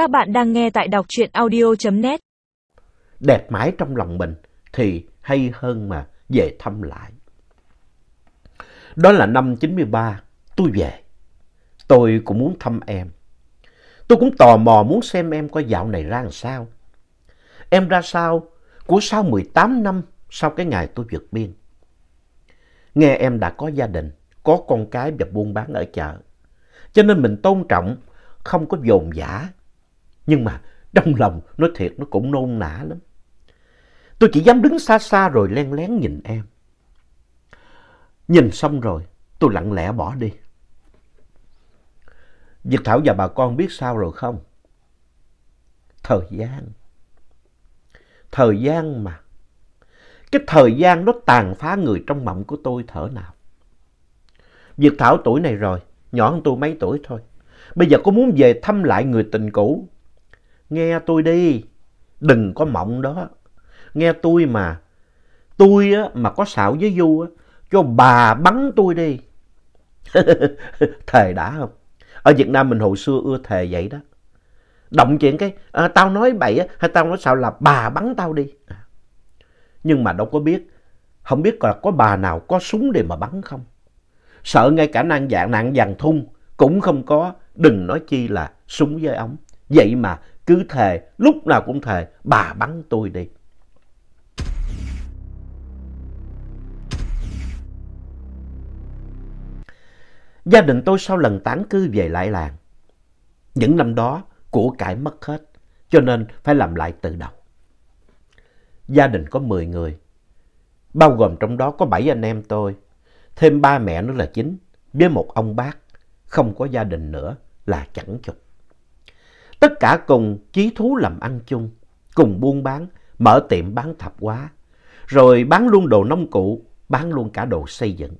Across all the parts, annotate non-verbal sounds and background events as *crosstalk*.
Các bạn đang nghe tại đọc truyện audio.net. Đẹp mãi trong lòng mình thì hay hơn mà về thăm lại. Đó là năm 93, tôi về. Tôi cũng muốn thăm em. Tôi cũng tò mò muốn xem em có dạo này ra làm sao. Em ra sao của sau 18 năm sau cái ngày tôi vượt biên. Nghe em đã có gia đình, có con cái và buôn bán ở chợ. Cho nên mình tôn trọng, không có dồn dã. Nhưng mà trong lòng nói thiệt nó cũng nôn nã lắm. Tôi chỉ dám đứng xa xa rồi len lén nhìn em. Nhìn xong rồi, tôi lặng lẽ bỏ đi. Việt Thảo và bà con biết sao rồi không? Thời gian. Thời gian mà. Cái thời gian nó tàn phá người trong mộng của tôi thở nào. Việt Thảo tuổi này rồi, nhỏ hơn tôi mấy tuổi thôi. Bây giờ có muốn về thăm lại người tình cũ. Nghe tôi đi, đừng có mộng đó. Nghe tôi mà, tôi á, mà có xạo với Du á, cho bà bắn tôi đi. *laughs* thề đã không? Ở Việt Nam mình hồi xưa ưa thề vậy đó. Động chuyện cái, à, tao nói bậy á, hay tao nói xạo là bà bắn tao đi. À. Nhưng mà đâu có biết, không biết là có bà nào có súng để mà bắn không. Sợ ngay cả nạn dạng nạn vàng thun cũng không có, đừng nói chi là súng với ống. Vậy mà cứ thề, lúc nào cũng thề, bà bắn tôi đi. Gia đình tôi sau lần tán cư về lại làng. Những năm đó, của cải mất hết, cho nên phải làm lại từ đầu. Gia đình có 10 người, bao gồm trong đó có 7 anh em tôi, thêm ba mẹ nữa là chính, với một ông bác, không có gia đình nữa là chẳng chục. Tất cả cùng chí thú làm ăn chung, cùng buôn bán, mở tiệm bán thập hóa, rồi bán luôn đồ nông cụ, bán luôn cả đồ xây dựng.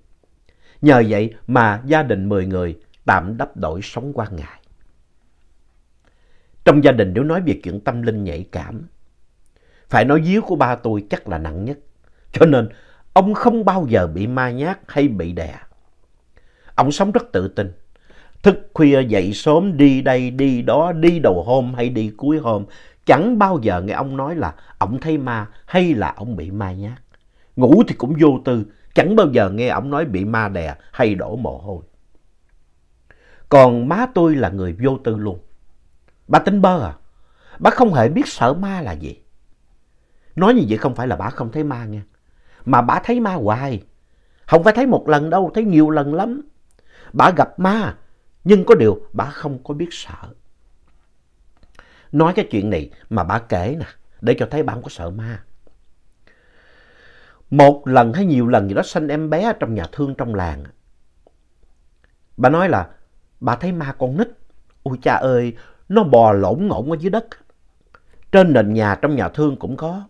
Nhờ vậy mà gia đình 10 người tạm đắp đổi sống qua ngày. Trong gia đình nếu nói về chuyện tâm linh nhạy cảm, phải nói díu của ba tôi chắc là nặng nhất. Cho nên ông không bao giờ bị ma nhát hay bị đè. Ông sống rất tự tin. Thức khuya dậy sớm đi đây đi đó, đi đầu hôm hay đi cuối hôm. Chẳng bao giờ nghe ông nói là ông thấy ma hay là ông bị ma nhát. Ngủ thì cũng vô tư, chẳng bao giờ nghe ông nói bị ma đè hay đổ mồ hôi. Còn má tôi là người vô tư luôn. Bà tính bơ à? Bà không hề biết sợ ma là gì. Nói như vậy không phải là bà không thấy ma nha. Mà bà thấy ma hoài. Không phải thấy một lần đâu, thấy nhiều lần lắm. Bà gặp ma, nhưng có điều bà không có biết sợ. Nói cái chuyện này mà bà kể nè, để cho thấy bà không có sợ ma. Một lần hay nhiều lần gì đó sanh em bé trong nhà thương trong làng. Bà nói là bà thấy ma con nít. Ôi cha ơi, nó bò lổn ngổn ở dưới đất. Trên nền nhà trong nhà thương cũng có.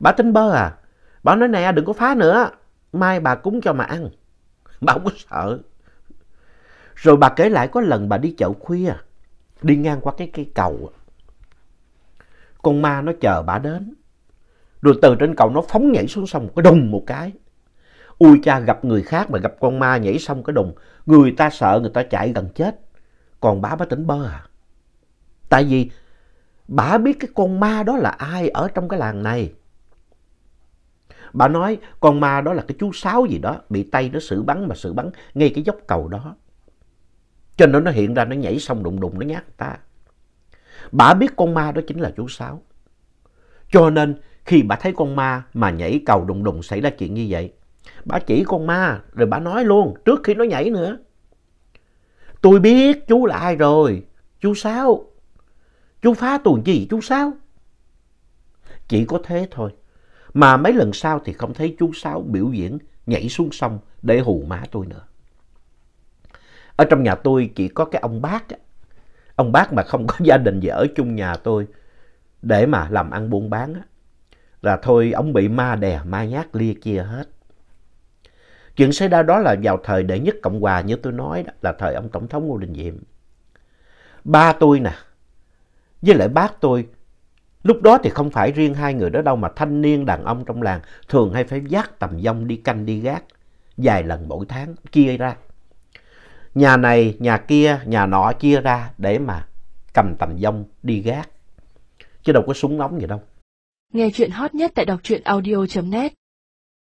Bà tính bơ à? Bà nói nè đừng có phá nữa. Mai bà cúng cho mà ăn. Bà không có sợ. Rồi bà kể lại có lần bà đi chợ khuya. Đi ngang qua cái cây cầu. Con ma nó chờ bà đến. Rồi từ trên cầu nó phóng nhảy xuống sông cái đùng một cái. Ui cha gặp người khác mà gặp con ma nhảy xong cái đùng. Người ta sợ người ta chạy gần chết. Còn bà bà tỉnh bơ à. Tại vì bà biết cái con ma đó là ai ở trong cái làng này. Bà nói con ma đó là cái chú Sáu gì đó, bị tay nó xử bắn mà xử bắn ngay cái dốc cầu đó. Cho nên nó hiện ra nó nhảy xong đùng đùng nó nhát ta. Bà biết con ma đó chính là chú Sáu. Cho nên khi bà thấy con ma mà nhảy cầu đùng đùng xảy ra chuyện như vậy, bà chỉ con ma rồi bà nói luôn trước khi nó nhảy nữa. Tôi biết chú là ai rồi, chú Sáu. Chú phá tuần gì chú Sáu? Chỉ có thế thôi. Mà mấy lần sau thì không thấy chú Sáu biểu diễn nhảy xuống sông để hù má tôi nữa. Ở trong nhà tôi chỉ có cái ông bác. Ông bác mà không có gia đình gì ở chung nhà tôi để mà làm ăn buôn bán. Là thôi ông bị ma đè, ma nhát lia kia hết. Chuyện xảy ra đó là vào thời đệ nhất Cộng Hòa như tôi nói đó, là thời ông Tổng thống Ngô Đình Diệm. Ba tôi nè, với lại bác tôi Lúc đó thì không phải riêng hai người đó đâu mà thanh niên đàn ông trong làng thường hay phải dắt tầm dông đi canh đi gác vài lần mỗi tháng chia ra. Nhà này, nhà kia, nhà nọ chia ra để mà cầm tầm dông đi gác. Chứ đâu có súng nóng gì đâu. Nghe chuyện hot nhất tại đọc truyện audio.net